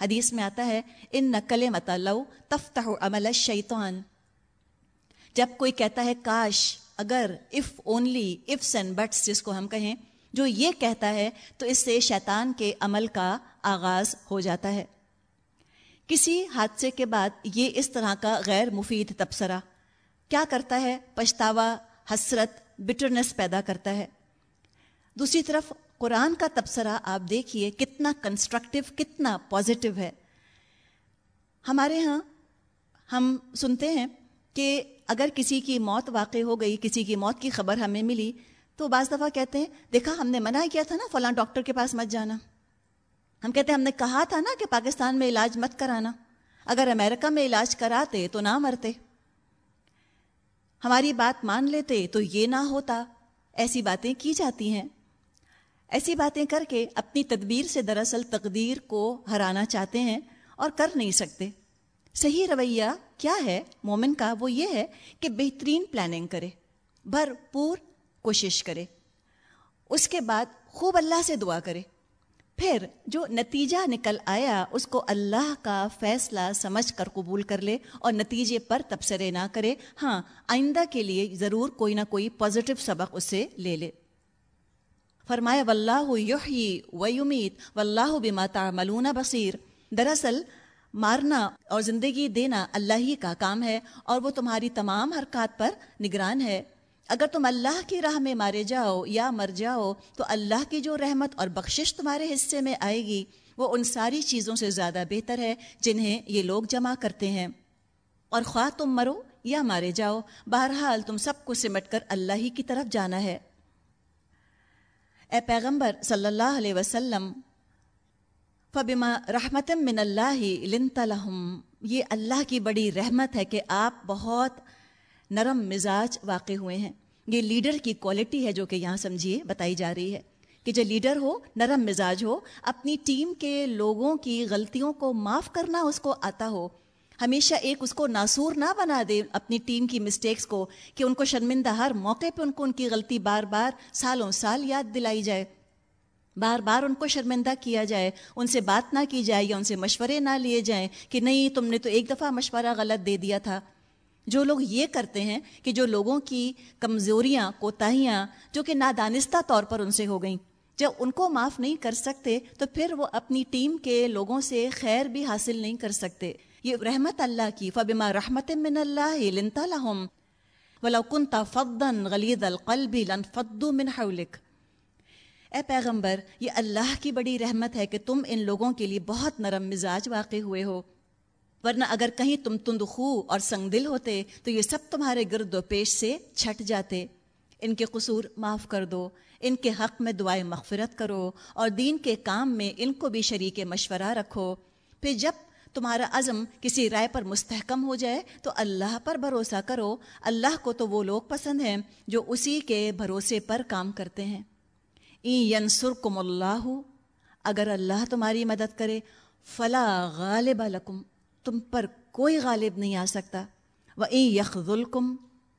حدیث میں آتا ہے ان نقل مت تفتح عمل شیطان جب کوئی کہتا ہے، کاش، اگر if only ifs and buts جس کو ہم کہیں، جو یہ کہتا ہے، تو اس سے شیطان کے عمل کا آغاز ہو جاتا ہے۔ کسی حادثے کے بعد یہ اس طرح کا غیر مفید تبصرہ کیا کرتا ہے؟ پچھتاوا، حسرت بٹرنس پیدا کرتا ہے۔ دوسری طرف قرآن کا تبصرہ آپ دیکھیے کتنا کنسٹرکٹیو کتنا پازیٹیو ہے۔ ہمارے ہاں ہم سنتے ہیں کہ اگر کسی کی موت واقع ہو گئی، کسی کی موت کی خبر ہمیں ملی، تو بعض دفعہ کہتے ہیں، دیکھا ہم نے منع کیا تھا نا فلاں ڈاکٹر کے پاس مت جانا۔ ہم کہتے ہیں، ہم نے کہا تھا نا کہ پاکستان میں علاج مت کرانا۔ اگر امریکہ میں علاج کراتے تو نہ مرتے۔ ہماری بات مان لیتے تو یہ نہ ہوتا۔ ایسی باتیں کی جاتی ہیں۔ ایسی باتیں کر کے اپنی تدبیر سے دراصل تقدیر کو ہرانا چاہتے ہیں اور کر نہیں سکتے۔ صحیح رویہ کیا ہے؟ مومن کا وہ یہ ہے کہ بہترین پلاننگ کرے، بھرپور کوشش کرے۔ اس کے بعد خوب اللہ سے دعا کرے۔ پھر جو نتیجہ نکل آیا، اس کو اللہ کا فیصلہ سمجھ کر قبول کر لے اور نتیجے پر تبصرے نہ کرے۔ ہاں آئندہ کے لیے ضرور کوئی نہ کوئی پازیٹو سبق اس سے لے لے۔ فرمایا، واللہ یحیی ویمیت واللہ بما تعملون بصیر. دراصل، مارنا اور زندگی دینا اللہ ہی کا کام ہے اور وہ تمہاری تمام حرکات پر نگران ہے۔ اگر تم اللہ کی راہ میں مارے جاؤ یا مر جاؤ، تو اللہ کی جو رحمت اور بخشش تمہارے حصے میں آئے گی، وہ ان ساری چیزوں سے زیادہ بہتر ہے جنہیں یہ لوگ جمع کرتے ہیں۔ اور خواہ تم مرو یا مارے جاؤ، بہرحال تم سب کو سمٹ کر اللہ ہی کی طرف جانا ہے۔ اے پیغمبر صلی اللہ علیہ وسلم، فبما رحمت من اللہ لنت لہم، یہ اللہ کی بڑی رحمت ہے کہ آپ بہت نرم مزاج واقع ہوئے ہیں۔ یہ لیڈر کی کوالٹی ہے جو کہ یہاں سمجھیے، بتائی جا رہی ہے کہ جو لیڈر ہو، نرم مزاج ہو، اپنی ٹیم کے لوگوں کی غلطیوں کو معاف کرنا اس کو آتا ہو ہمیشہ ایک اس کو ناسور نہ بنا دے اپنی ٹیم کی مسٹیکس کو، کہ ان کو شرمندہ ہر موقع پہ ان کو ان کی غلطی بار بار سالوں سال یاد دلائی جائے۔ بار بار ان کو شرمندہ کیا جائے، ان سے بات نہ کی جائے یا ان سے مشورے نہ لیے جائیں کہ نہیں، تم نے تو ایک دفعہ مشورہ غلط دے دیا تھا۔ جو لوگ یہ کرتے ہیں کہ جو لوگوں کی کمزوریاں، کوتاہیاں، جو کہ نادانستہ طور پر ان سے ہو گئیں، جب ان کو معاف نہیں کر سکتے تو پھر وہ اپنی ٹیم کے لوگوں سے خیر بھی حاصل نہیں کر سکتے۔ یہ رحمت اللہ کی فبما رحمت من اللہ لنتا لہم ولو کنت فضا غلیظ القلب لانفضوا من حولک اے پیغمبر یہ اللہ کی بڑی رحمت ہے کہ تم ان لوگوں کے لیے بہت نرم مزاج واقع ہوئے ہو ورنہ اگر کہیں تم تند خو اور سنگ دل ہوتے تو یہ سب تمہارے گرد و پیش سے چھٹ جاتے ان کے قصور معاف کر دو ان کے حق میں دعائیں مغفرت کرو اور دین کے کام میں ان کو بھی شریک مشورہ رکھو پھر جب تمہارا عزم کسی رائے پر مستحکم ہو جائے تو اللہ پر بھروسہ کرو۔ اللہ کو تو وہ لوگ پسند ہیں جو اسی کے بھروسے پر کام کرتے ہیں۔ ینسر کم اللہ، اگر اللہ تمہاری مدد کرے، فلا غالب لکم، تم پر کوئی غالب نہیں آ سکتا۔ وہ یخ ظلم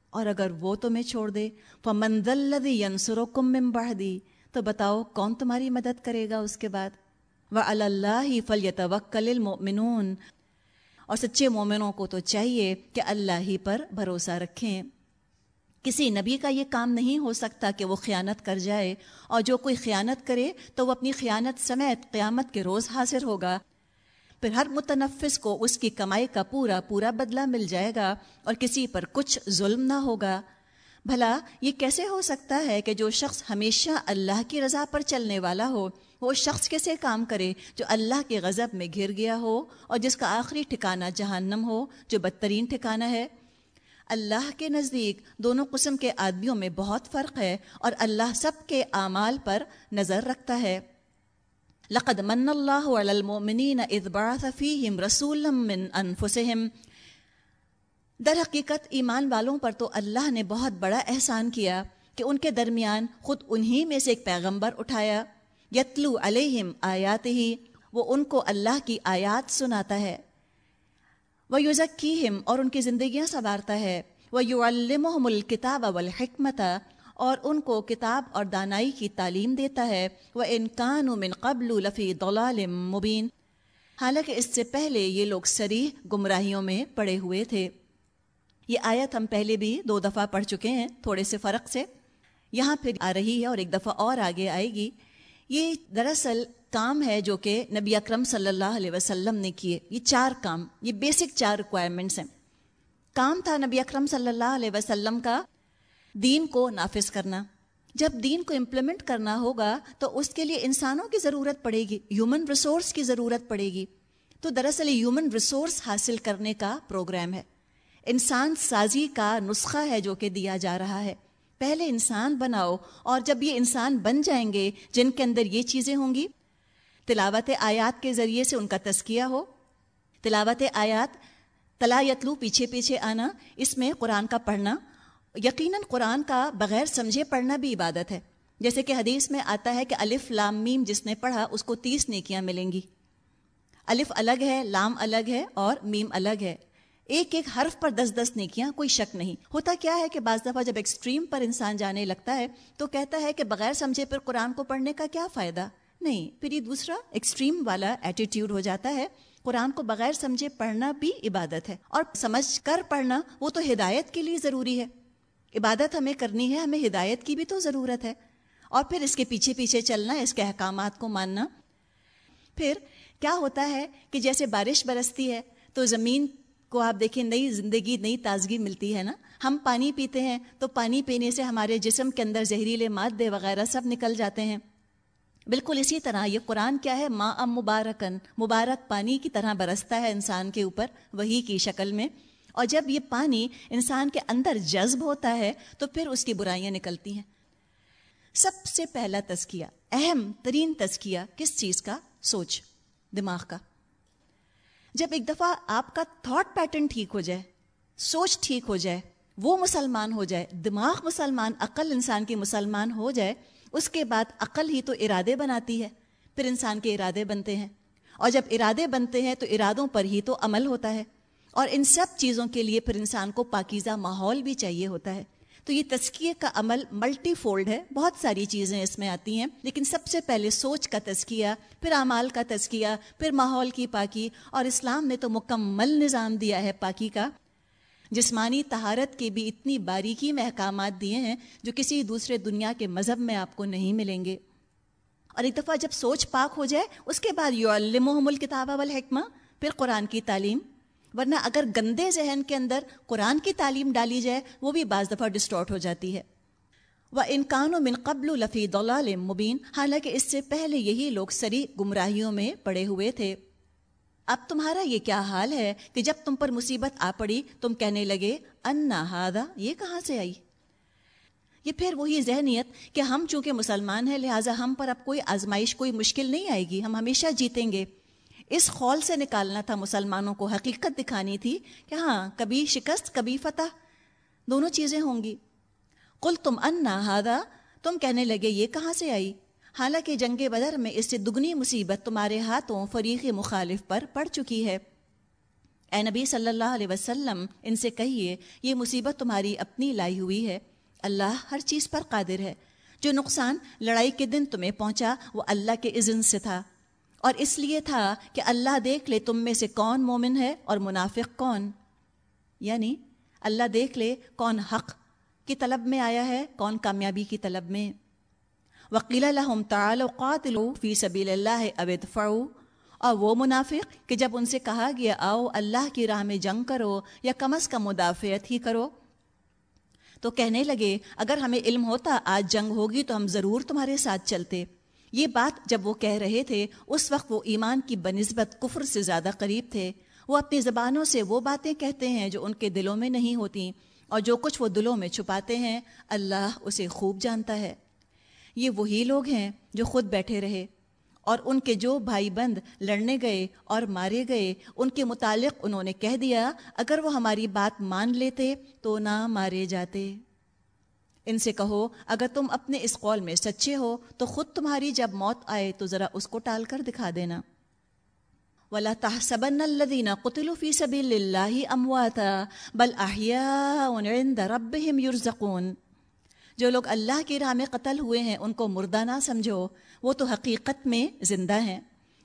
اور اگر وہ تمہیں چھوڑ دے وہ مندل ینسر و کم بڑھ دی تو بتاؤ کون تمہاری مدد کرے گا اس کے بعد؟ وہ اللہ فل توکل المؤمنون۔ اور سچے مومنوں کو تو چاہیے کہ اللہ ہی پر بھروسہ رکھیں۔ کسی نبی کا یہ کام نہیں ہو سکتا کہ وہ خیانت کر جائے، اور جو کوئی خیانت کرے تو وہ اپنی خیانت سمیت قیامت کے روز حاضر ہوگا۔ پھر ہر متنفس کو اس کی کمائی کا پورا پورا بدلہ مل جائے گا، اور کسی پر کچھ ظلم نہ ہوگا۔ بھلا، یہ کیسے ہو سکتا ہے کہ جو شخص ہمیشہ اللہ کی رضا پر چلنے والا ہو وہ شخص کیسے کام کرے جو اللہ کے غضب میں گر گیا ہو اور جس کا آخری ٹھکانہ جہنم ہو، جو بدترین ٹھکانہ ہے؟ اللہ کے نزدیک دونوں قسم کے آدمیوں میں بہت فرق ہے اور اللہ سب کے اعمال پر نظر رکھتا ہے۔ لقد من اللہ علی المؤمنین اذ بعث فیہم رسولا من انفسہم۔ در حقیقت ایمان والوں پر تو اللہ نے بہت بڑا احسان کیا کہ ان کے درمیان خود انہی میں سے ایک پیغمبر اٹھایا۔ یتلو علیہم آیات ہی وہ ان کو اللہ کی آیات سناتا ہے۔ وہ یوزکیم اور ان کی زندگیاں سنوارتا ہے۔ وہ یو الکتاب الکتاب والحکمت، اور ان کو کتاب اور دانائی کی تعلیم دیتا ہے۔ وہ انکان من قبل لفی دلال مبین۔ حالانکہ اس سے پہلے یہ لوگ سریح گمراہیوں میں پڑے ہوئے تھے۔ یہ آیت ہم پہلے بھی دو دفعہ پڑھ چکے ہیں، تھوڑے سے فرق سے۔ یہاں پھر آ رہی ہے اور ایک دفعہ اور آگے آئے گی۔ یہ دراصل کام ہے جو کہ نبی اکرم صلی اللہ علیہ وسلم نے کیے۔ یہ چار کام، یہ بیسک چار ریکوائرمنٹس ہیں۔ کام تھا نبی اکرم صلی اللہ علیہ وسلم کا دین کو نافذ کرنا۔ جب دین کو امپلیمنٹ کرنا ہوگا تو اس کے لیے انسانوں کی ضرورت پڑے گی ہیومن ریسورس کی ضرورت پڑے گی۔ تو دراصل ہیومن ریسورس حاصل کرنے کا پروگرام ہے۔ انسان سازی کا نسخہ ہے جو کہ دیا جا رہا ہے۔ پہلے انسان بناؤ اور جب یہ انسان بن جائیں گے، جن کے اندر یہ چیزیں ہوں گی، تلاوت آیات کے ذریعے سے ان کا تذکیہ ہو۔ تلاوت آیات، تلا یتلو پیچھے پیچھے آنا، اس میں قرآن کا پڑھنا۔ یقیناً قرآن کا بغیر سمجھے پڑھنا بھی عبادت ہے۔ جیسے کہ حدیث میں آتا ہے کہ الف لام میم جس نے پڑھا، اس کو تیس نیکیاں ملیں گی۔ الف الگ ہے، لام الگ ہے اور میم الگ ہے۔ ایک ایک حرف پر دس دس نیکیاں، کوئی شک نہیں۔ ہوتا کیا ہے کہ بعض دفعہ جب ایکسٹریم پر انسان جانے لگتا ہے، تو کہتا ہے کہ بغیر سمجھے پھر قرآن کو پڑھنے کا کیا فائدہ؟ نہیں، پھر یہ دوسرا ایکسٹریم والا ایٹیٹیوڈ ہو جاتا ہے۔ قرآن کو بغیر سمجھے پڑھنا بھی عبادت ہے۔ اور سمجھ کر پڑھنا وہ تو ہدایت کے لیے ضروری ہے۔ عبادت ہمیں کرنی ہے، ہمیں ہدایت کی بھی تو ضرورت ہے۔ اور پھر اس کے پیچھے پیچھے چلنا، اس کے احکامات کو ماننا۔ پھر کیا ہوتا ہے کہ جیسے بارش برستی ہے، تو زمین کو آپ دیکھیں نئی زندگی، نئی تازگی ملتی ہے نا۔ ہم پانی پیتے ہیں تو پانی پینے سے ہمارے جسم کے اندر زہریلے مادے وغیرہ سب نکل جاتے ہیں۔ بالکل اسی طرح یہ قرآن کیا ہے؟ ماں ام مبارکن، مبارک پانی کی طرح برستا ہے انسان کے اوپر، وہی کی شکل میں۔ اور جب یہ پانی انسان کے اندر جذب ہوتا ہے تو پھر اس کی برائیاں نکلتی ہیں۔ سب سے پہلا تزکیہ، اہم ترین تزکیہ کس چیز کا؟ سوچ، دماغ کا۔ جب ایک دفعہ آپ کا تھاٹ پیٹرن ٹھیک ہو جائے، سوچ ٹھیک ہو جائے، وہ مسلمان ہو جائے، دماغ مسلمان، عقل انسان کی مسلمان ہو جائے، اس کے بعد عقل ہی تو ارادے بناتی ہے، پھر انسان کے ارادے بنتے ہیں۔ اور جب ارادے بنتے ہیں تو ارادوں پر ہی تو عمل ہوتا ہے۔ اور ان سب چیزوں کے لیے پھر انسان کو پاکیزہ ماحول بھی چاہیے ہوتا ہے۔ تو یہ تزکیے کا عمل ملٹی فولڈ ہے، بہت ساری چیزیں اس میں آتی ہیں، لیکن سب سے پہلے سوچ کا تزکیہ، پھر اعمال کا تزکیہ، پھر ماحول کی پاکی، اور اسلام نے تو مکمل نظام دیا ہے پاکی کا۔ جسمانی تہارت کے بھی اتنی باریکی میں احکامات دیے ہیں جو کسی دوسرے دنیا کے مذہب میں آپ کو نہیں ملیں گے۔ اور ایک دفعہ جب سوچ پاک ہو جائے، اس کے بعد یو المحم الکتاب والحکمہ، پھر قرآن کی تعلیم۔ ورنہ اگر گندے ذہن کے اندر قرآن کی تعلیم ڈالی جائے، وہ بھی بعض دفعہ ڈسٹارٹ ہو جاتی ہے۔ وہ انکان و من قبل لفی دولال مبین حالانکہ اس سے پہلے یہی لوگ سری گمراہیوں میں پڑے ہوئے تھے۔ اب تمہارا یہ کیا حال ہے کہ جب تم پر مصیبت آ پڑی، تم کہنے لگے ان ہادا یہ کہاں سے آئی؟ یہ پھر وہی ذہنیت کہ ہم چونکہ مسلمان ہیں، لہٰذا ہم پر اب کوئی آزمائش، کوئی مشکل نہیں آئے گی، ہم ہمیشہ جیتیں گے۔ اس خول سے نکالنا تھا مسلمانوں کو حقیقت دکھانی تھی کہ ہاں کبھی شکست، کبھی فتح، دونوں چیزیں ہوں گی۔ کل تم ان ہادا تم کہنے لگے، یہ کہاں سے آئی؟ حالانکہ جنگ بدر میں اس سے دگنی مصیبت تمہارے ہاتھوں فریق مخالف پر پڑ چکی ہے۔ اے نبی صلی اللہ علیہ وسلم، ان سے کہیے، یہ مصیبت تمہاری اپنی لائی ہوئی ہے۔ اللہ ہر چیز پر قادر ہے۔ جو نقصان لڑائی کے دن تمہیں پہنچا، وہ اللہ کے اذن سے تھا۔ اور اس لیے تھا کہ اللہ دیکھ لے تم میں سے کون مومن ہے اور منافق کون۔ یعنی اللہ دیکھ لے کون حق کی طلب میں آیا ہے، کون کامیابی کی طلب میں۔ وکیل الحم تعال قاتل فی سبیل اللہ ابد فعو اور وہ منافق کہ جب ان سے کہا گیا، آؤ اللہ کی راہ میں جنگ کرو یا کم از کم مدافعت ہی کرو۔ تو کہنے لگے، اگر ہمیں علم ہوتا، آج جنگ ہوگی تو ہم ضرور تمہارے ساتھ چلتے۔ یہ بات جب وہ کہہ رہے تھے، اس وقت وہ ایمان کی بنسبت کفر سے زیادہ قریب تھے۔ وہ اپنی زبانوں سے وہ باتیں کہتے ہیں جو ان کے دلوں میں نہیں ہوتی اور جو کچھ وہ دلوں میں چھپاتے ہیں، اللہ اسے خوب جانتا ہے۔ یہ وہی لوگ ہیں جو خود بیٹھے رہے اور ان کے جو بھائی بند لڑنے گئے اور مارے گئے، ان کے متعلق انہوں نے کہہ دیا، اگر وہ ہماری بات مان لیتے تو نہ مارے جاتے۔ ان سے کہو، اگر تم اپنے اس قول میں سچے ہو، تو خود تمہاری جب موت آئے، تو ذرا اس کو ٹال کر دکھا دینا۔ ولا تحسبن الذين قتلوا في سبيل الله امواتا بل احياء عند ربهم يرزقون۔ جو لوگ اللہ کی راہ میں قتل ہوئے ہیں، ان کو مردہ نہ سمجھو، وہ تو حقیقت میں زندہ ہیں۔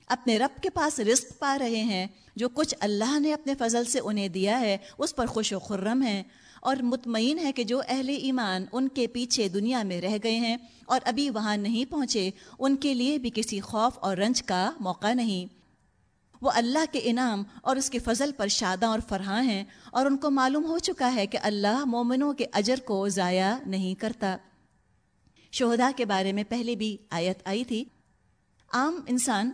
اپنے رب کے پاس رزق پا رہے ہیں، جو کچھ اللہ نے اپنے فضل سے انہیں دیا ہے، اس پر خوش و خرم ہیں۔ اور مطمئن ہے کہ جو اہل ایمان ان کے پیچھے دنیا میں رہ گئے ہیں اور ابھی وہاں نہیں پہنچے، ان کے لیے بھی کسی خوف اور رنج کا موقع نہیں۔ وہ اللہ کے انعام اور اس کے فضل پر شاداں اور فرحاں ہیں اور ان کو معلوم ہو چکا ہے کہ اللہ مومنوں کے اجر کو ضائع نہیں کرتا۔ شہدا کے بارے میں پہلے بھی آیت آئی تھی۔ عام انسان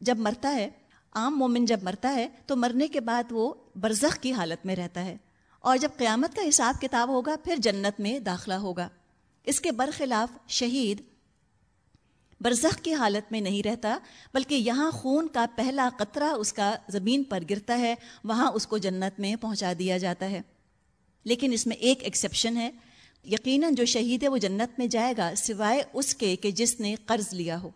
جب مرتا ہے، عام مومن جب مرتا ہے تو مرنے کے بعد وہ برزخ کی حالت میں رہتا ہے۔ اور جب قیامت کا حساب کتاب ہوگا، پھر جنت میں داخلہ ہوگا۔ اس کے برخلاف شہید برزخ کی حالت میں نہیں رہتا، بلکہ یہاں خون کا پہلا قطرہ اس کا زمین پر گرتا ہے، وہاں اس کو جنت میں پہنچا دیا جاتا ہے۔ لیکن اس میں ایک ایکسیپشن ہے۔ یقیناً جو شہید ہے، وہ جنت میں جائے گا، سوائے اس کے کہ جس نے قرض لیا ہو۔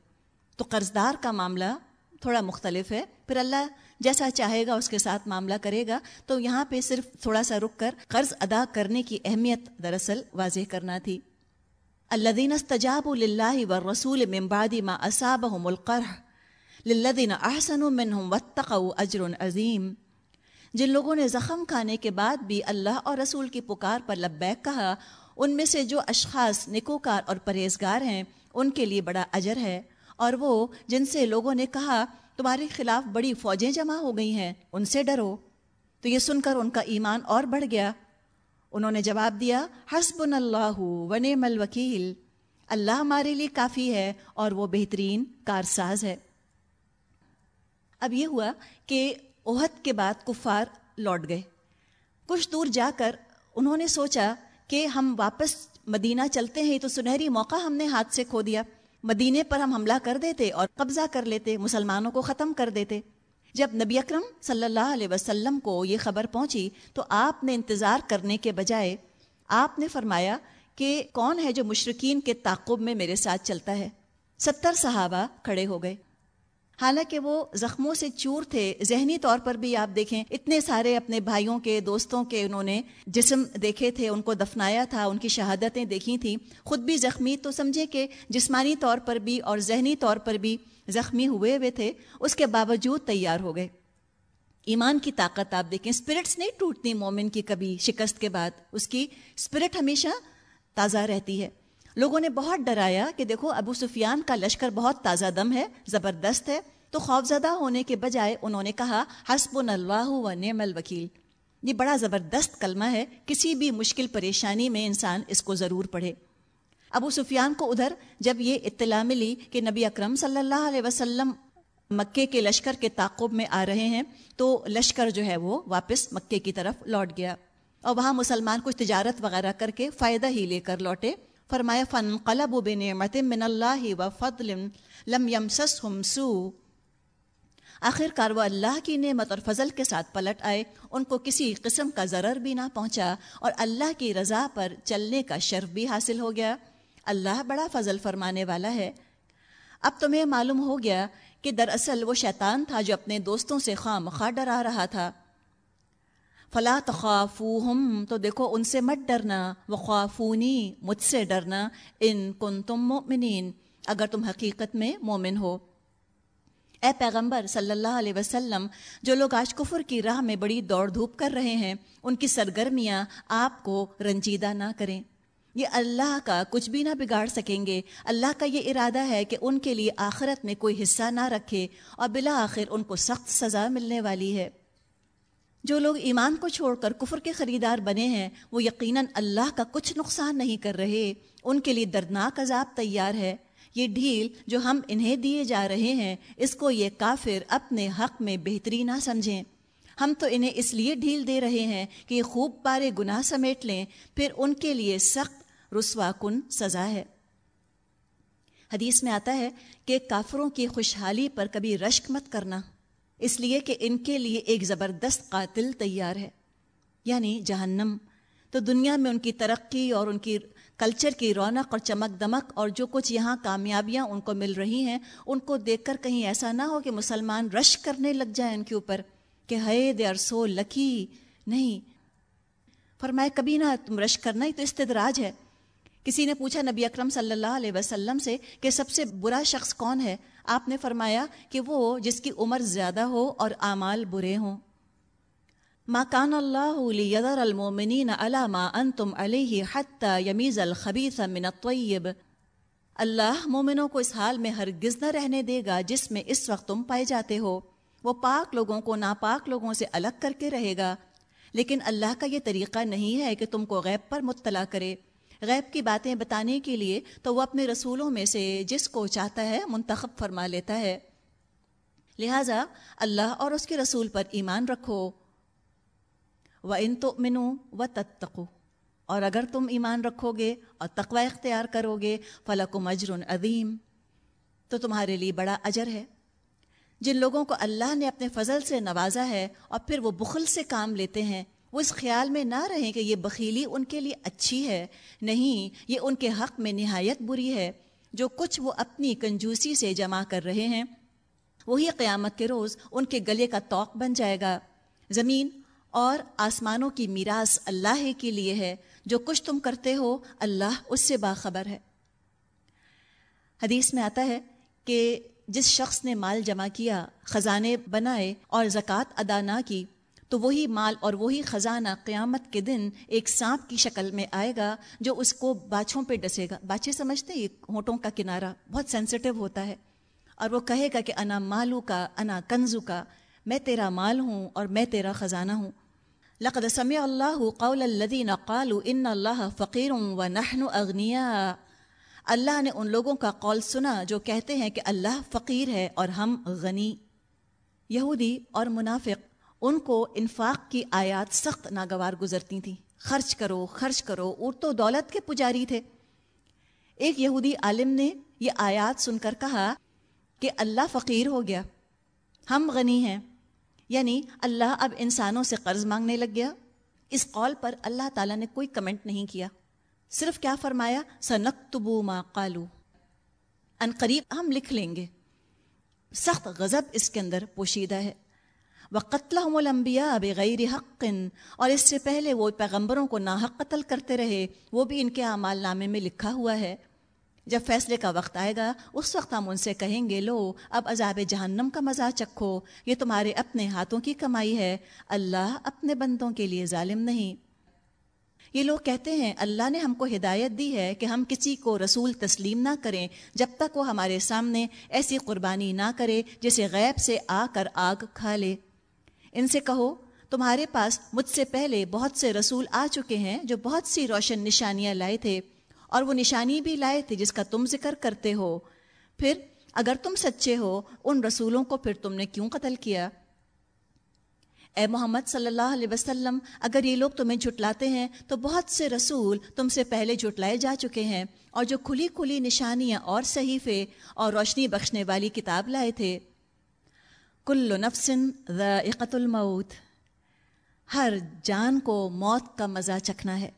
تو قرض دار کا معاملہ تھوڑا مختلف ہے، پھر اللہ جیسا چاہے گا، اس کے ساتھ معاملہ کرے گا۔ تو یہاں پہ صرف تھوڑا سا رک کر قرض ادا کرنے کی اہمیت دراصل واضح کرنا تھی۔ اللہ دین استجاب اللہ و رسول ممبادی ما اصاب القرح للذین احسن منہم واتقوا اجر عظیم۔ جن لوگوں نے زخم کھانے کے بعد بھی اللہ اور رسول کی پکار پر لبیک کہا، ان میں سے جو اشخاص نکوکار اور پرہیزگار ہیں، ان کے لیے بڑا اجر ہے۔ اور وہ جن سے لوگوں نے کہا، تمہارے خلاف بڑی فوجیں جمع ہو گئی ہیں، ان سے ڈرو۔ تو یہ سن کر ان کا ایمان اور بڑھ گیا۔ انہوں نے جواب دیا حسب اللہ ونعم الوکیل۔ اللہ ہمارے لیے کافی ہے اور وہ بہترین کارساز ہے۔ اب یہ ہوا کہ عہد کے بعد کفار لوٹ گئے۔ کچھ دور جا کر انہوں نے سوچا کہ ہم واپس مدینہ چلتے ہیں، تو سنہری موقع ہم نے ہاتھ سے کھو دیا۔ مدینے پر ہم حملہ کر دیتے اور قبضہ کر لیتے، مسلمانوں کو ختم کر دیتے۔ جب نبی اکرم صلی اللہ علیہ وسلم کو یہ خبر پہنچی تو آپ نے انتظار کرنے کے بجائے آپ نے فرمایا کہ کون ہے جو مشرقین کے تعقب میں میرے ساتھ چلتا ہے؟ ستر صحابہ کھڑے ہو گئے۔ حالانکہ وہ زخموں سے چور تھے۔ ذہنی طور پر بھی آپ دیکھیں، اتنے سارے اپنے بھائیوں کے، دوستوں کے انہوں نے جسم دیکھے تھے، ان کو دفنایا تھا، ان کی شہادتیں دیکھی تھیں۔ خود بھی زخمی تو سمجھے کہ جسمانی طور پر بھی اور ذہنی طور پر بھی زخمی ہوئے ہوئے تھے، اس کے باوجود تیار ہو گئے۔ ایمان کی طاقت آپ دیکھیں اسپرٹس نہیں ٹوٹتی مومن کی کبھی شکست کے بعد، اس کی اسپرٹ ہمیشہ تازہ رہتی ہے۔ لوگوں نے بہت ڈرایا کہ دیکھو، ابو سفیان کا لشکر بہت تازہ دم ہے، زبردست ہے۔ تو خوفزدہ ہونے کے بجائے انہوں نے کہا حسب اللہ و نعم الوکیل۔ یہ بڑا زبردست کلمہ ہے، کسی بھی مشکل پریشانی میں انسان اس کو ضرور پڑھے۔ ابو سفیان کو ادھر جب یہ اطلاع ملی کہ نبی اکرم صلی اللہ علیہ وسلم مکے کے لشکر کے تعقب میں آ رہے ہیں، تو لشکر جو ہے وہ واپس مکے کی طرف لوٹ گیا۔ اور وہاں مسلمان کچھ تجارت وغیرہ کر کے فائدہ ہی لے کر لوٹے۔ فرمایا فن قلب و بنعمت من اللہ و فضل لم یمسسہم سو آخر کار وہ اللہ کی نعمت اور فضل کے ساتھ پلٹ آئے، ان کو کسی قسم کا ضرر بھی نہ پہنچا اور اللہ کی رضا پر چلنے کا شرف بھی حاصل ہو گیا۔ اللہ بڑا فضل فرمانے والا ہے۔ اب تمہیں معلوم ہو گیا کہ دراصل وہ شیطان تھا جو اپنے دوستوں سے خواہ مخواہ ڈرا رہا تھا۔ فلا تخافوہم، تو دیکھو ان سے مت ڈرنا وہ مجھ سے ڈرنا، ان کن تم مومنین اگر تم حقیقت میں مومن ہو۔ اے پیغمبر صلی اللہ علیہ وسلم، جو لوگ آج کفر کی راہ میں بڑی دوڑ دھوپ کر رہے ہیں، ان کی سرگرمیاں آپ کو رنجیدہ نہ کریں۔ یہ اللہ کا کچھ بھی نہ بگاڑ سکیں گے۔ اللہ کا یہ ارادہ ہے کہ ان کے لیے آخرت میں کوئی حصہ نہ رکھے اور بلا آخر ان کو سخت سزا ملنے والی ہے۔ جو لوگ ایمان کو چھوڑ کر کفر کے خریدار بنے ہیں، وہ یقیناً اللہ کا کچھ نقصان نہیں کر رہے۔ ان کے لیے دردناک عذاب تیار ہے۔ یہ ڈھیل جو ہم انہیں دیے جا رہے ہیں، اس کو یہ کافر اپنے حق میں بہتری نہ سمجھیں۔ ہم تو انہیں اس لیے ڈھیل دے رہے ہیں کہ یہ خوب پارے گناہ سمیٹ لیں، پھر ان کے لیے سخت رسوا کن سزا ہے۔ حدیث میں آتا ہے کہ کافروں کی خوشحالی پر کبھی رشک مت کرنا۔ اس لیے کہ ان کے لیے ایک زبردست قاتل تیار ہے۔ یعنی جہنم۔ تو دنیا میں ان کی ترقی اور ان کی کلچر کی رونق اور چمک دمک اور جو کچھ یہاں کامیابیاں ان کو مل رہی ہیں، ان کو دیکھ کر کہیں ایسا نہ ہو کہ مسلمان رش کرنے لگ جائیں ان کے اوپر کہ ہے دے آر سو لکی۔ نہیں۔ فرمائے کبھی نہ تم رش کرنا ہی تو استدراج ہے۔ کسی نے پوچھا نبی اکرم صلی اللہ علیہ وسلم سے کہ سب سے برا شخص کون ہے؟ آپ نے فرمایا کہ وہ جس کی عمر زیادہ ہو اور اعمال برے ہوں۔ ما کان اللہ لیذر المؤمنین علی ما انتم علیہ حتی یمیز الخبیث من الطیب۔ اللہ مومنوں کو اس حال میں ہرگز نہ رہنے دے گا جس میں اس وقت تم پائے جاتے ہو۔ وہ پاک لوگوں کو ناپاک لوگوں سے الگ کر کے رہے گا۔ لیکن اللہ کا یہ طریقہ نہیں ہے کہ تم کو غیب پر مطلع کرے۔ غیب کی باتیں بتانے کے لیے تو وہ اپنے رسولوں میں سے جس کو چاہتا ہے منتخب فرما لیتا ہے۔ لہذا اللہ اور اس کے رسول پر ایمان رکھو۔ و ان تو منو و تتقو اور اگر تم ایمان رکھو گے اور تقوی اختیار کرو گے فلک و مجر عظیم تو تمہارے لیے بڑا اجر ہے۔ جن لوگوں کو اللہ نے اپنے فضل سے نوازا ہے اور پھر وہ بخل سے کام لیتے ہیں وہ اس خیال میں نہ رہیں کہ یہ بخیلی ان کے لیے اچھی ہے، نہیں، یہ ان کے حق میں نہایت بری ہے۔ جو کچھ وہ اپنی کنجوسی سے جمع کر رہے ہیں، وہی قیامت کے روز ان کے گلے کا توق بن جائے گا۔ زمین اور آسمانوں کی میراث اللہ کے لیے ہے۔ جو کچھ تم کرتے ہو، اللہ اس سے باخبر ہے۔ حدیث میں آتا ہے کہ جس شخص نے مال جمع کیا، خزانے بنائے اور زکوٰۃ ادا نہ کی تو وہی مال اور وہی خزانہ قیامت کے دن ایک سانپ کی شکل میں آئے گا جو اس کو باچھوں پہ ڈسے گا۔ باچھے سمجھتے یہ ہونٹوں کا کنارہ بہت سینسٹیو ہوتا ہے اور وہ کہے گا کہ انا مالو کا، انا کنزو کا۔ میں تیرا مال ہوں اور میں تیرا خزانہ ہوں۔ لقد سمع اللہ قول الذین قالوا ان اللہ فقیر و نحن اغنیاء۔ اللہ نے ان لوگوں کا قول سنا جو کہتے ہیں کہ اللہ فقیر ہے اور ہم غنی۔ یہودی اور منافق ان کو انفاق کی آیات سخت ناگوار گزرتی تھیں۔ خرچ کرو خرچ کرو اور تو دولت کے پجاری تھے۔ ایک یہودی عالم نے یہ آیات سن کر کہا کہ اللہ فقیر ہو گیا، ہم غنی ہیں۔ یعنی اللہ اب انسانوں سے قرض مانگنے لگ گیا۔ اس قول پر اللہ تعالیٰ نے کوئی کمنٹ نہیں کیا۔ صرف کیا فرمایا؟ سنک تبو ما قالو ان قریب ہم لکھ لیں گے۔ سخت غضب اس کے اندر پوشیدہ ہے۔ وہ قتل الانبیاء بغیر حق. اور اس سے پہلے وہ پیغمبروں کو ناحق قتل کرتے رہے، وہ بھی ان کے اعمال نامے میں لکھا ہوا ہے۔ جب فیصلے کا وقت آئے گا، اس وقت ہم ان سے کہیں گے، لو، اب عذاب جہنم کا مزہ چکھو، یہ تمہارے اپنے ہاتھوں کی کمائی ہے، اللہ اپنے بندوں کے لیے ظالم نہیں۔ یہ لوگ کہتے ہیں، اللہ نے ہم کو ہدایت دی ہے کہ ہم کسی کو رسول تسلیم نہ کریں، جب تک وہ ہمارے سامنے ایسی قربانی نہ کرے جسے غیب سے آ کر آگ کھا لے۔ ان سے کہو، تمہارے پاس مجھ سے پہلے بہت سے رسول آ چکے ہیں جو بہت سی روشن نشانیاں لائے تھے، اور وہ نشانی بھی لائے تھے جس کا تم ذکر کرتے ہو۔ پھر اگر تم سچے ہو، ان رسولوں کو پھر تم نے کیوں قتل کیا؟ اے محمد صلی اللہ علیہ وسلم، اگر یہ لوگ تمہیں جھٹلاتے ہیں، تو بہت سے رسول تم سے پہلے جھٹلائے جا چکے ہیں اور جو کھلی کھلی نشانیاں اور صحیفے اور روشنی بخشنے والی کتاب لائے تھے۔ کل نفسن ذائقت الموت۔ ہر جان کو موت کا مزہ چکھنا ہے۔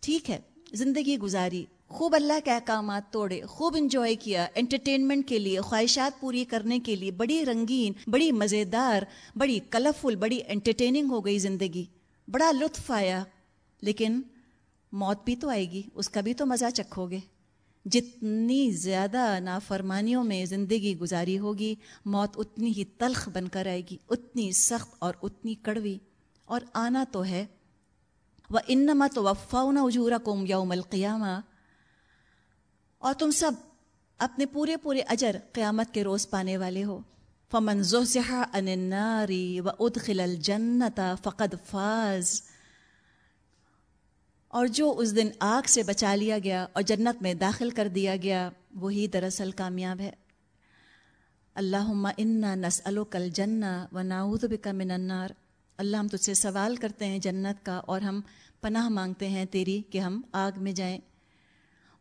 ٹھیک ہے، زندگی گزاری۔ خوب اللہ کے احکامات توڑے، خوب انجوائے کیا۔ انٹرٹینمنٹ کے لیے، خواہشات پوری کرنے کے لیے بڑی رنگین، بڑی مزیدار، بڑی کلرفل بڑی انٹرٹیننگ ہو گئی زندگی۔ بڑا لطف آیا، لیکن موت بھی تو آئے گی، اس کا بھی تو مزہ چکھو گے۔ جتنی زیادہ نافرمانیوں میں زندگی گزاری ہوگی، موت اتنی ہی تلخ بن کر آئے گی، اتنی سخت اور اتنی کڑوی۔ اور آنا تو ہے۔ وہ انما تو وفا اجورا کم یوم القیامہ اور تم سب اپنے پورے پورے اجر قیامت کے روز پانے والے ہو۔ فمن ذوحا ان ناری و ادخل الجنتا فقد فاز۔ اور جو اس دن آگ سے بچا لیا گیا اور جنت میں داخل کر دیا گیا، وہی دراصل کامیاب ہے۔ اللہ انا نس کل جنا و ناود بک من النار۔ اللہ، ہم تجھ سے سوال کرتے ہیں جنت کا اور ہم پناہ مانگتے ہیں تیری کہ ہم آگ میں جائیں۔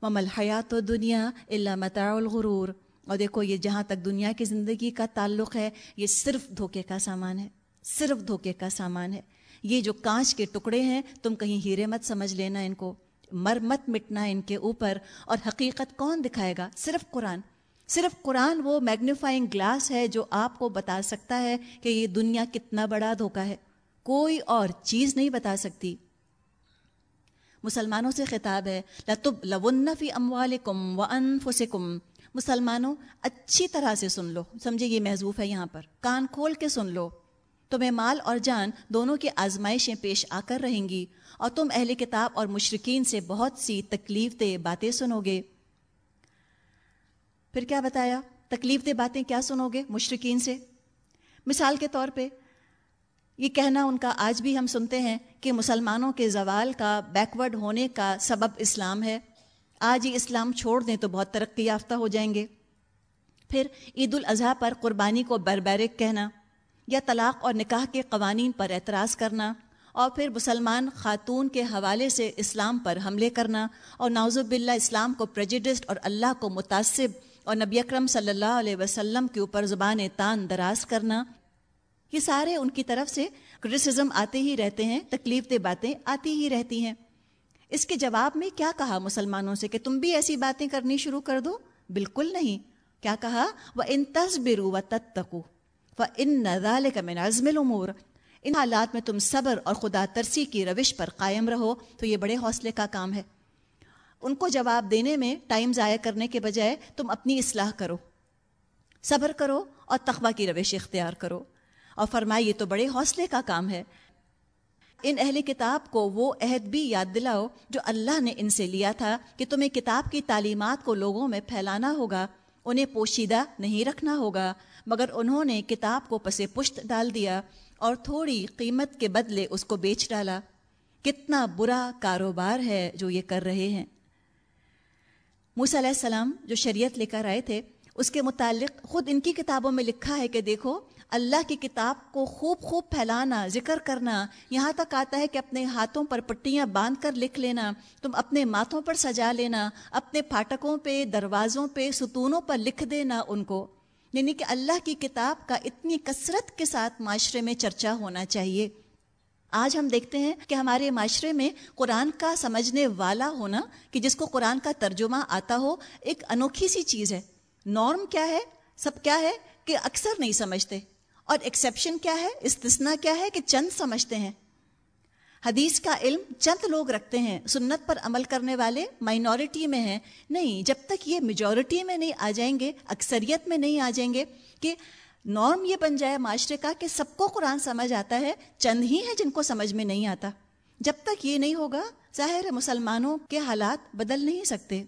ممل حیات و دنیا اللہ متاع الغرور۔ اور دیکھو، یہ جہاں تک دنیا کی زندگی کا تعلق ہے، یہ صرف دھوکے کا سامان ہے۔ صرف دھوکے کا سامان ہے۔ یہ جو کانچ کے ٹکڑے ہیں، تم کہیں ہیرے مت سمجھ لینا ان کو۔ مر مت مٹنا ان کے اوپر۔ اور حقیقت کون دکھائے گا؟ صرف قرآن۔ صرف قرآن وہ میگنیفائنگ گلاس ہے جو آپ کو بتا سکتا ہے کہ یہ دنیا کتنا بڑا دھوکا ہے۔ کوئی اور چیز نہیں بتا سکتی۔ مسلمانوں سے خطاب ہے لطب لون فی اموالکم و انفسکم مسلمانوں، اچھی طرح سے سن لو۔ سمجھے، یہ محضوف ہے یہاں پر۔ کان کھول کے سن لو۔ تمہیں مال اور جان دونوں کی آزمائشیں پیش آ کر رہیں گی اور تم اہل کتاب اور مشرقین سے بہت سی تکلیف دہ باتیں سنو گے پھر کیا بتایا؟ تکلیف دہ باتیں کیا سنو گے مشرقین سے؟ مثال کے طور پہ، یہ کہنا ان کا آج بھی ہم سنتے ہیں کہ مسلمانوں کے زوال کا بیکورڈ ہونے کا سبب اسلام ہے۔ آج ہی اسلام چھوڑ دیں تو بہت ترقی یافتہ ہو جائیں گے۔ پھر عید الاضحیٰ پر قربانی کو بربیرک کہنا۔ یا طلاق اور نکاح کے قوانین پر اعتراض کرنا اور پھر مسلمان خاتون کے حوالے سے اسلام پر حملے کرنا اور ناوزب باللہ اسلام کو پریجڈسٹ اور اللہ کو متاثب اور نبی اکرم صلی اللہ علیہ وسلم کے اوپر زبان تان دراز کرنا۔ یہ سارے ان کی طرف سے کرٹیسزم آتے ہی رہتے ہیں تکلیف دہ باتیں آتی ہی رہتی ہیں۔ اس کے جواب میں کیا کہا مسلمانوں سے کہ تم بھی ایسی باتیں کرنی شروع کر دو؟ بالکل نہیں۔ کیا کہا؟ وہ انتصبرو و تتقو ان نظال کا میں نظم العمور ان حالات میں تم صبر اور خدا ترسی کی روش پر قائم رہو تو یہ بڑے حوصلے کا کام ہے۔ ان کو جواب دینے میں ٹائم ضائع کرنے کے بجائے تم اپنی اصلاح کرو۔ صبر کرو اور تقوی کی روش اختیار کرو۔ اور فرمائے یہ تو بڑے حوصلے کا کام ہے۔ ان اہل کتاب کو وہ عہد بھی یاد دلاؤ جو اللہ نے ان سے لیا تھا کہ تمہیں کتاب کی تعلیمات کو لوگوں میں پھیلانا ہوگا، انہیں پوشیدہ نہیں رکھنا ہوگا۔ مگر انہوں نے کتاب کو پس پشت ڈال دیا اور تھوڑی قیمت کے بدلے اس کو بیچ ڈالا۔ کتنا برا کاروبار ہے جو یہ کر رہے ہیں۔ موسیٰ علیہ السلام جو شریعت لے کر آئے تھے، اس کے متعلق خود ان کی کتابوں میں لکھا ہے کہ دیکھو، اللہ کی کتاب کو خوب خوب پھیلانا، ذکر کرنا، یہاں تک آتا ہے کہ اپنے ہاتھوں پر پٹیاں باندھ کر لکھ لینا، تم اپنے ماتھوں پر سجا لینا، اپنے پھاٹکوں پہ، دروازوں پہ، ستونوں پر لکھ دینا ان کو۔ یعنی کہ اللہ کی کتاب کا اتنی کثرت کے ساتھ معاشرے میں چرچا ہونا چاہیے۔ آج ہم دیکھتے ہیں کہ ہمارے معاشرے میں قرآن کا سمجھنے والا ہونا، کہ جس کو قرآن کا ترجمہ آتا ہو، ایک انوکھی سی چیز ہے۔ نارم کیا ہے؟ سب کیا ہے؟ کہ اکثر نہیں سمجھتے۔ اور ایکسیپشن کیا ہے؟ استثنا کیا ہے؟ کہ چند سمجھتے ہیں۔ حدیث کا علم چند لوگ رکھتے ہیں، سنت پر عمل کرنے والے مائنورٹی میں ہیں۔ نہیں، جب تک یہ میجورٹی میں نہیں آ جائیں گے، اکثریت میں نہیں آ جائیں گے کہ نارم یہ بن جائے معاشرے کا کہ سب کو قرآن سمجھ آتا ہے، چند ہی ہیں جن کو سمجھ میں نہیں آتا۔ جب تک یہ نہیں ہوگا، ظاہر مسلمانوں کے حالات بدل نہیں سکتے۔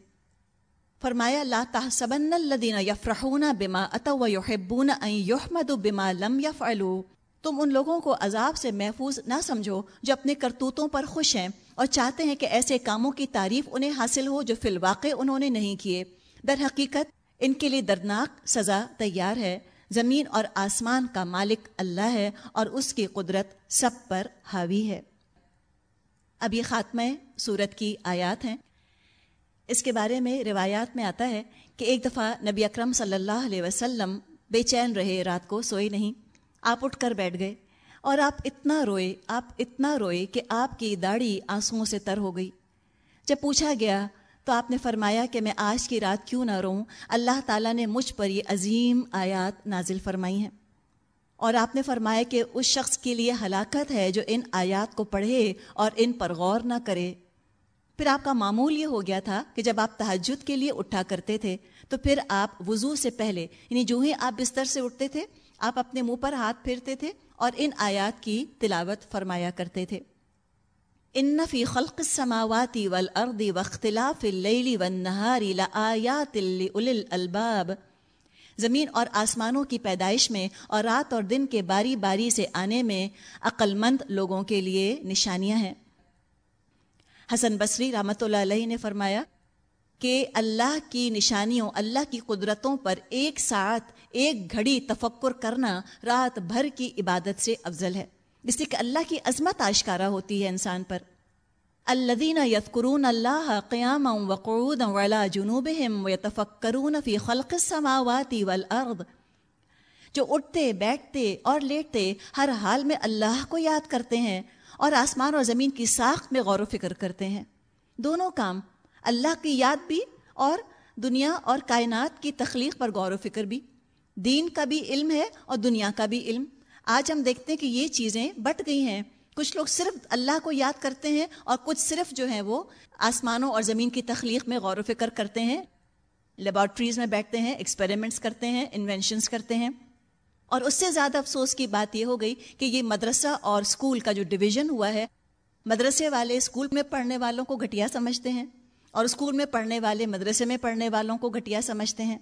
فرمایا، لا تحسبن الذين يفرحون بما اتوا ويحبون ان يحمدوا بما لم يفعلوا تم ان لوگوں کو عذاب سے محفوظ نہ سمجھو جو اپنے کرتوتوں پر خوش ہیں اور چاہتے ہیں کہ ایسے کاموں کی تعریف انہیں حاصل ہو جو فی الواقع انہوں نے نہیں کیے۔ در حقیقت، ان کے لیے دردناک سزا تیار ہے۔ زمین اور آسمان کا مالک اللہ ہے اور اس کی قدرت سب پر حاوی ہے۔ اب یہ خاتمہ صورت کی آیات ہیں۔ اس کے بارے میں روایات میں آتا ہے کہ ایک دفعہ نبی اکرم صلی اللہ علیہ وسلم بے چین رہے، رات کو سوئے نہیں۔ آپ اٹھ کر بیٹھ گئے اور آپ اتنا روئے، آپ اتنا روئے کہ آپ کی داڑھی آنسوؤں سے تر ہو گئی۔ جب پوچھا گیا تو آپ نے فرمایا کہ میں آج کی رات کیوں نہ روں اللہ تعالیٰ نے مجھ پر یہ عظیم آیات نازل فرمائی ہیں۔ اور آپ نے فرمایا کہ اس شخص کے لیے ہلاکت ہے جو ان آیات کو پڑھے اور ان پر غور نہ کرے۔ پھر آپ کا معمول یہ ہو گیا تھا کہ جب آپ تحجد کے لیے اٹھا کرتے تھے تو پھر آپ وضو سے پہلے یعنی جو ہی آپ بستر سے اٹھتے تھے آپ اپنے منہ پر ہاتھ پھیرتے تھے اور ان آیات کی تلاوت فرمایا کرتے تھے۔ ان فی خلق السماوات والارض واختلاف اللیل والنہار لآیات لأولی الالباب۔ زمین اور آسمانوں کی پیدائش میں اور رات اور دن کے باری باری سے آنے میں عقل مند لوگوں کے لیے نشانیاں ہیں۔ حسن بصری رحمۃ اللہ علیہ نے فرمایا کہ اللہ کی نشانیوں، اللہ کی قدرتوں پر ایک ساتھ ایک گھڑی تفکر کرنا رات بھر کی عبادت سے افضل ہے۔ اس سے کہ اللہ کی عظمت آشکارا ہوتی ہے انسان پر۔ الدین یتقرون اللہ قیام وقعود ولا جنوب یتفکرون فی خلق السماوات والارض۔ جو اٹھتے، بیٹھتے اور لیٹتے ہر حال میں اللہ کو یاد کرتے ہیں اور آسمان اور زمین کی ساخت میں غور و فکر کرتے ہیں۔ دونوں کام اللہ کی یاد بھی اور دنیا اور کائنات کی تخلیق پر غور و فکر بھی۔ دین کا بھی علم ہے اور دنیا کا بھی علم۔ آج ہم دیکھتے ہیں کہ یہ چیزیں بٹ گئی ہیں۔ کچھ لوگ صرف اللہ کو یاد کرتے ہیں اور کچھ صرف جو ہیں وہ آسمانوں اور زمین کی تخلیق میں غور و فکر کرتے ہیں۔ لیبارٹریز میں بیٹھتے ہیں، ایکسپیریمنٹس کرتے ہیں انوینشنس کرتے ہیں۔ اور اس سے زیادہ افسوس کی بات یہ ہو گئی کہ یہ مدرسہ اور اسکول کا جو ڈویژن ہوا ہے، مدرسے والے اسکول میں پڑھنے والوں کو گھٹیا سمجھتے ہیں اور اسکول میں پڑھنے والے مدرسے میں پڑھنے والوں کو گھٹیا سمجھتے ہیں۔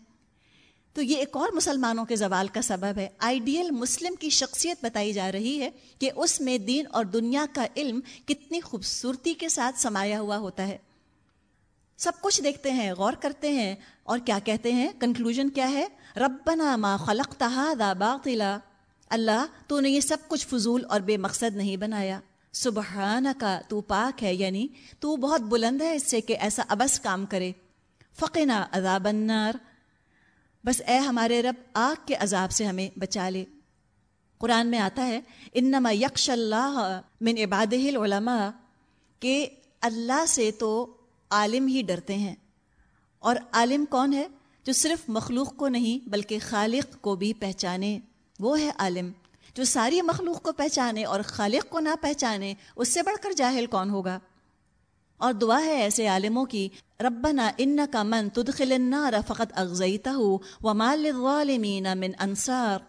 تو یہ ایک اور مسلمانوں کے زوال کا سبب ہے۔ آئیڈیل مسلم کی شخصیت بتائی جا رہی ہے کہ اس میں دین اور دنیا کا علم کتنی خوبصورتی کے ساتھ سمایا ہوا ہوتا ہے۔ سب کچھ دیکھتے ہیں، غور کرتے ہیں اور کیا کہتے ہیں؟ کنکلوژن کیا ہے؟ ربنا ما خلق تہادا باطلا۔ اللہ، تو نے یہ سب کچھ فضول اور بے مقصد نہیں بنایا۔ سبحانہ کا تو پاک ہے یعنی تو بہت بلند ہے اس سے کہ ایسا ابس کام کرے۔ فقنا عذاب النار۔ بس اے ہمارے رب، آگ کے عذاب سے ہمیں بچا لے۔ قرآن میں آتا ہے، انما یکش اللہ من عباد العلماء، کہ اللہ سے تو عالم ہی ڈرتے ہیں۔ اور عالم کون ہے؟ جو صرف مخلوق کو نہیں، بلکہ خالق کو بھی پہچانے۔ وہ ہے عالم۔ جو ساری مخلوق کو پہچانے اور خالق کو نہ پہچانے، اس سے بڑھ کر جاہل کون ہوگا؟ اور دعا ہے ایسے عالموں کی، ربنا ان کا من تدخل النار فقط اغزیتہ وما للظالمین من انصار۔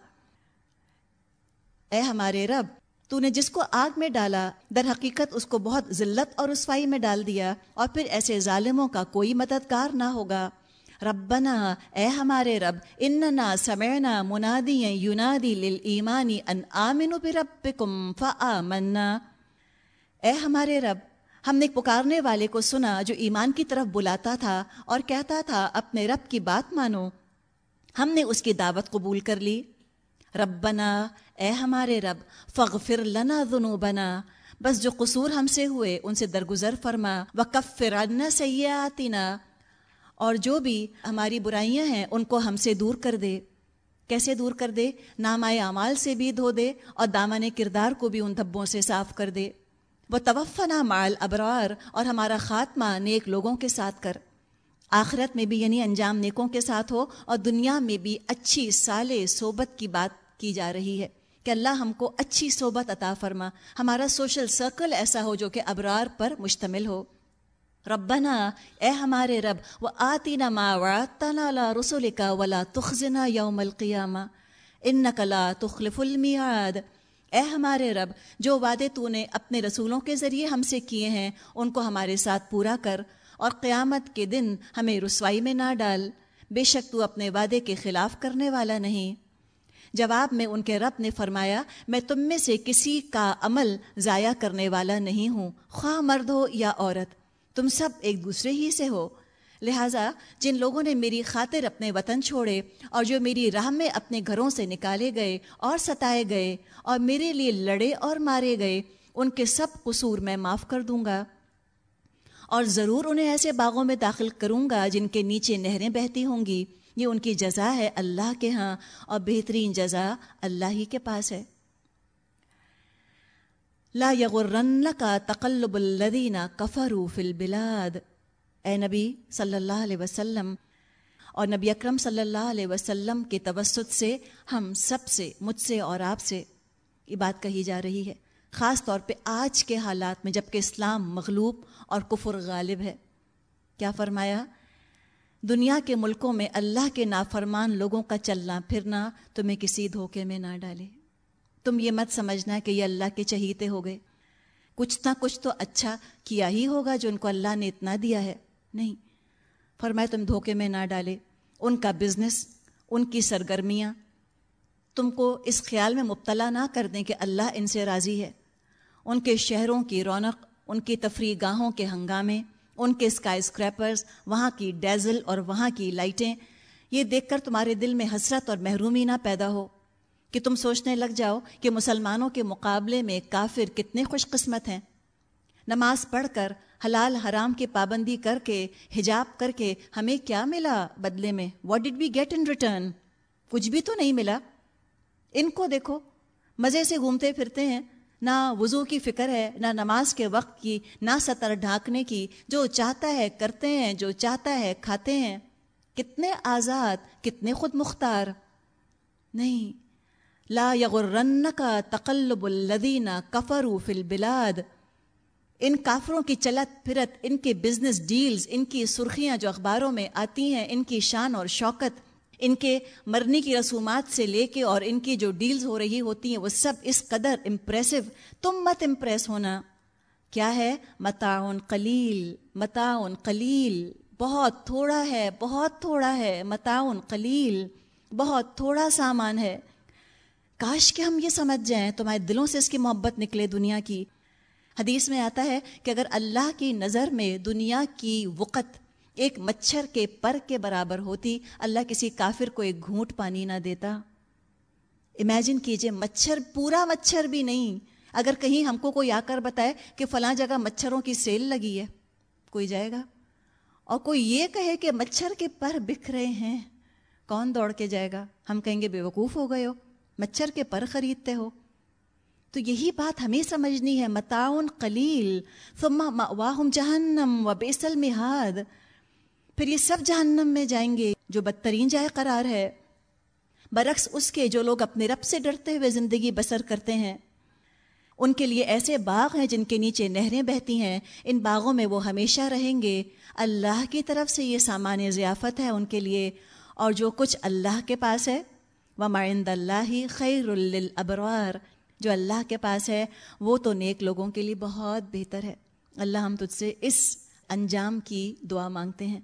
اے ہمارے رب تو نے جس کو آگ میں ڈالا، در حقیقت اس کو بہت ذلت اور رسوائی میں ڈال دیا اور پھر ایسے ظالموں کا کوئی مددگار نہ ہوگا۔ ربنا، اے ہمارے رب، اننا سمعنا منادی یونادی للایمانی ان آمنوا بربکم فآمنا۔ اے ہمارے رب ہم نے پکارنے والے کو سنا جو ایمان کی طرف بلاتا تھا اور کہتا تھا، اپنے رب کی بات مانو۔ ہم نے اس کی دعوت قبول کر لی۔ ربنا، اے ہمارے رب فغفر لنا ذنوبنا۔ بس جو قصور ہم سے ہوئے، ان سے درگزر فرما۔ وکفر عنا سیئاتنا۔ اور جو بھی ہماری برائیاں ہیں، ان کو ہم سے دور کر دے۔ کیسے دور کر دے؟ نامائے اعمال سے بھی دھو دے اور دامن کردار کو بھی ان دھبوں سے صاف کر دے۔ وہ توفنا مال ابرار اور ہمارا خاتمہ نیک لوگوں کے ساتھ کر۔ آخرت میں بھی یعنی انجام نیکوں کے ساتھ ہو اور دنیا میں بھی اچھی سال صحبت کی بات کی جا رہی ہے کہ اللہ ہم کو اچھی صحبت عطا فرما۔ ہمارا سوشل سرکل ایسا ہو جو کہ ابرار پر مشتمل ہو۔ ربنا، اے ہمارے رب وہ آتی نہ ما وعدتنا لا رسول کا ولا تخزنا یوم القیامہ۔ ان لا تخلف المیعاد اے ہمارے رب، جو وعدے تو نے اپنے رسولوں کے ذریعے ہم سے کیے ہیں، ان کو ہمارے ساتھ پورا کر اور قیامت کے دن ہمیں رسوائی میں نہ ڈال۔ بے شک تو اپنے وعدے کے خلاف کرنے والا نہیں۔ جواب میں ان کے رب نے فرمایا، میں تم میں سے کسی کا عمل ضائع کرنے والا نہیں ہوں، خواہ مرد ہو یا عورت، تم سب ایک دوسرے ہی سے ہو۔ لہٰذا جن لوگوں نے میری خاطر اپنے وطن چھوڑے اور جو میری راہ میں اپنے گھروں سے نکالے گئے اور ستائے گئے اور میرے لیے لڑے اور مارے گئے، ان کے سب قصور میں معاف کر دوں گا۔ اور ضرور انہیں ایسے باغوں میں داخل کروں گا جن کے نیچے نہریں بہتی ہوں گی۔ یہ ان کی جزا ہے اللہ کے ہاں اور بہترین جزا اللہ ہی کے پاس ہے۔ لا یغرن کا تقلب الذین کفروا فی البلاد۔ اے نبی صلی اللہ علیہ وسلم، اور نبی اکرم صلی اللہ علیہ وسلم کے توسط سے ہم سب سے، مجھ سے اور آپ سے یہ بات کہی جا رہی ہے۔ خاص طور پہ آج کے حالات میں جبکہ اسلام مغلوب اور کفر غالب ہے۔ کیا فرمایا؟ دنیا کے ملکوں میں اللہ کے نافرمان لوگوں کا چلنا پھرنا تمہیں کسی دھوکے میں نہ ڈالے۔ تم یہ مت سمجھنا کہ یہ اللہ کے چہیتے ہو گئے۔ کچھ نہ کچھ تو اچھا کیا ہی ہوگا جو ان کو اللہ نے اتنا دیا ہے۔ نہیں۔ فرمائے تم دھوکے میں نہ ڈالے۔ ان کا بزنس ان کی سرگرمیاں۔ تم کو اس خیال میں مبتلا نہ کر دیں کہ اللہ ان سے راضی ہے۔ ان کے شہروں کی رونق، ان کی تفریح گاہوں کے ہنگامے، ان کے اسکائی اسکریپرز وہاں کی ڈیزل اور وہاں کی لائٹیں۔ یہ دیکھ کر تمہارے دل میں حسرت اور محرومی نہ پیدا ہو کہ تم سوچنے لگ جاؤ کہ مسلمانوں کے مقابلے میں کافر کتنے خوش قسمت ہیں۔ نماز پڑھ کر حلال حرام کی پابندی کر کے، حجاب کر کے ہمیں کیا ملا بدلے میں؟ What did we get in return کچھ بھی تو نہیں ملا۔ ان کو دیکھو، مزے سے گھومتے پھرتے ہیں۔ نہ وضو کی فکر ہے، نہ نماز کے وقت کی، نہ سطر ڈھانکنے کی۔ جو چاہتا ہے کرتے ہیں، جو چاہتا ہے کھاتے ہیں۔ کتنے آزاد، کتنے خود مختار۔ نہیں، لا یغرن کا تقلب الدینہ کفر فی البلاد۔ ان کافروں کی چلت پھرت، ان کے بزنس ڈیلز ان کی سرخیاں جو اخباروں میں آتی ہیں، ان کی شان اور شوکت، ان کے مرنے کی رسومات سے لے کے اور ان کی جو ڈیلز ہو رہی ہوتی ہیں، وہ سب اس قدر امپریسو تم مت امپریس ہونا۔ کیا ہے؟ متاون قلیل متاون قلیل۔ بہت تھوڑا ہے، بہت تھوڑا ہے متاون قلیل۔ بہت تھوڑا سامان ہے۔ کاش کہ ہم یہ سمجھ جائیں، تمہارے دلوں سے اس کی محبت نکلے دنیا کی۔ حدیث میں آتا ہے کہ اگر اللہ کی نظر میں دنیا کی وقت ایک مچھر کے پر کے برابر ہوتی، اللہ کسی کافر کو ایک گھونٹ پانی نہ دیتا۔ امیجن کیجیے، مچھر پورا مچھر بھی نہیں۔ اگر کہیں ہم کو کوئی آ کر بتائے کہ فلاں جگہ مچھروں کی سیل لگی ہے، کوئی جائے گا۔ اور کوئی یہ کہے کہ مچھر کے پر بکھ رہے ہیں، کون دوڑ کے جائے گا؟ ہم کہیں گے، بے وقوف ہو گئے ہو۔ مچھر کے پر خریدتے ہو۔ تو یہی بات ہمیں سمجھنی ہے متاؤن قلیل، ثم واہم جہنم و بیسل مہاد پھر یہ سب جہنم میں جائیں گے جو بدترین جائے قرار ہے۔ برعکس اس کے جو لوگ اپنے رب سے ڈرتے ہوئے زندگی بسر کرتے ہیں۔ ان کے لیے ایسے باغ ہیں جن کے نیچے نہریں بہتی ہیں۔ ان باغوں میں وہ ہمیشہ رہیں گے۔ اللہ کی طرف سے یہ سامان ضیافت ہے ان کے لیے۔ اور جو کچھ اللہ کے پاس ہے وہ مائند اللہ خیر الابرار جو اللہ کے پاس ہے، وہ تو نیک لوگوں کے لیے بہت بہتر ہے۔ اللہ ہم تجھ سے اس انجام کی دعا مانگتے ہیں۔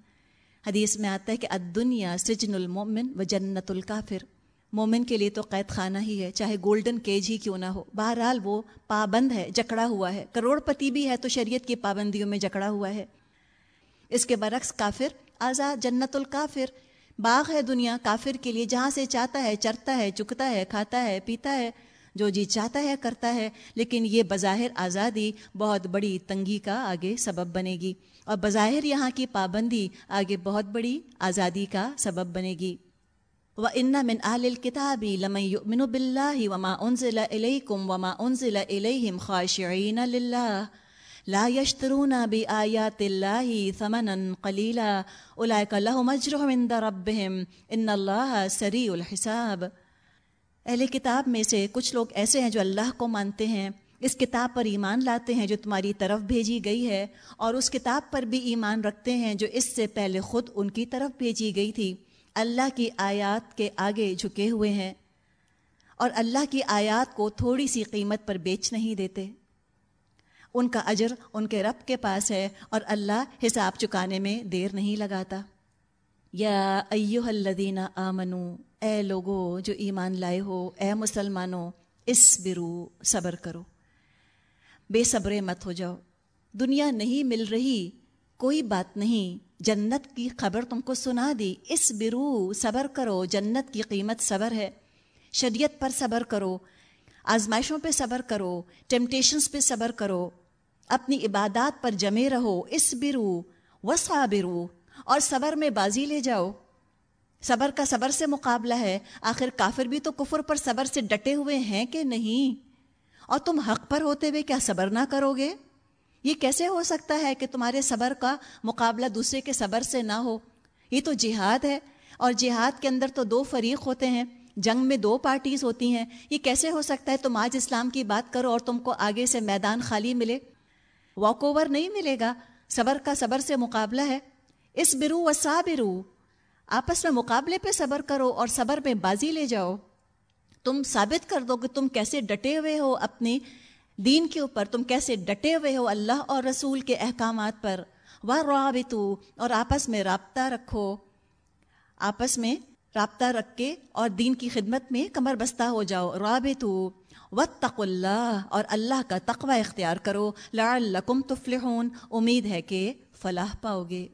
حدیث میں آتا ہے کہ دنیا سجن المومن و جنت الکافر۔ مومن کے لیے تو قید خانہ ہی ہے، چاہے گولڈن کیج ہی کیوں نہ ہو۔ بہرحال وہ پابند ہے، جکڑا ہوا ہے۔ کروڑ پتی بھی ہے تو شریعت کی پابندیوں میں جکڑا ہوا ہے۔ اس کے برعکس کافر آزاد جنت الکافر۔ باغ ہے دنیا کافر کے لیے، جہاں سے چاہتا ہے، چرتا ہے چکتا ہے، کھاتا ہے، پیتا ہے۔ جو جی چاہتا ہے کرتا ہے، لیکن یہ بظاہر آزادی بہت بڑی تنگی کا آگے سبب بنے گی اور بظاہر یہاں کی پابندی آگے بہت بڑی آزادی کا سبب بنے گی۔ و ان من اہل الكتابی لمن یؤمن باللہ وما انزل الیکم وما انزل الیہم خاشعین للہ لا یشترون بآیات اللہ ثمنا قلیلا اولئک لهم اجرهم عند ربهم ان اللہ سریع الحساب اہل کتاب میں سے کچھ لوگ ایسے ہیں جو اللہ کو مانتے ہیں، اس کتاب پر ایمان لاتے ہیں جو تمہاری طرف بھیجی گئی ہے، اور اس کتاب پر بھی ایمان رکھتے ہیں جو اس سے پہلے خود ان کی طرف بھیجی گئی تھی۔ اللہ کی آیات کے آگے جھکے ہوئے ہیں۔ اور اللہ کی آیات کو تھوڑی سی قیمت پر بیچ نہیں دیتے۔ ان کا اجر ان کے رب کے پاس ہے، اور اللہ حساب چکانے میں دیر نہیں لگاتا۔ یا ایوہ الذین آمنو اے لوگو جو ایمان لائے ہو، اے مسلمانوں اس برو صبر کرو۔ بے صبرے مت ہو جاؤ۔ دنیا نہیں مل رہی، کوئی بات نہیں۔ جنت کی خبر تم کو سنا دی۔ اس برو صبر کرو۔ جنت کی قیمت صبر ہے۔ شریعت پر صبر کرو۔ آزمائشوں پہ صبر کرو۔ ٹیمپٹیشنس پہ صبر کرو۔ اپنی عبادات پر جمے رہو۔ اس برو وسا برو۔ اور صبر میں بازی لے جاؤ۔ صبر کا صبر سے مقابلہ ہے۔ آخر کافر بھی تو کفر پر صبر سے ڈٹے ہوئے ہیں کہ نہیں؟ اور تم حق پر ہوتے ہوئے کیا صبر نہ کرو گے؟ یہ کیسے ہو سکتا ہے کہ تمہارے صبر کا مقابلہ دوسرے کے صبر سے نہ ہو؟ یہ تو جہاد ہے۔ اور جہاد کے اندر تو دو فریق ہوتے ہیں۔ جنگ میں دو پارٹیز ہوتی ہیں۔ یہ کیسے ہو سکتا ہے تم آج اسلام کی بات کرو اور تم کو آگے سے میدان خالی ملے؟ واک اوور نہیں ملے گا۔ صبر کا صبر سے مقابلہ ہے۔ اس برو و سا برو آپس میں مقابلے پہ صبر کرو اور صبر میں بازی لے جاؤ۔ تم ثابت کر دو کہ تم کیسے ڈٹے ہوئے ہو اپنی دین کے اوپر، تم کیسے ڈٹے ہوئے ہو اللہ اور رسول کے احکامات پر۔ وہ رابطو اور آپس میں رابطہ رکھو۔ آپس میں رابطہ رکھ کے اور دین کی خدمت میں کمر بستہ ہو جاؤ۔ رابطو واتق اللہ اور اللہ کا تقوی اختیار کرو۔ لعلکم تفلحون۔ امید ہے کہ فلاح پاؤ گے۔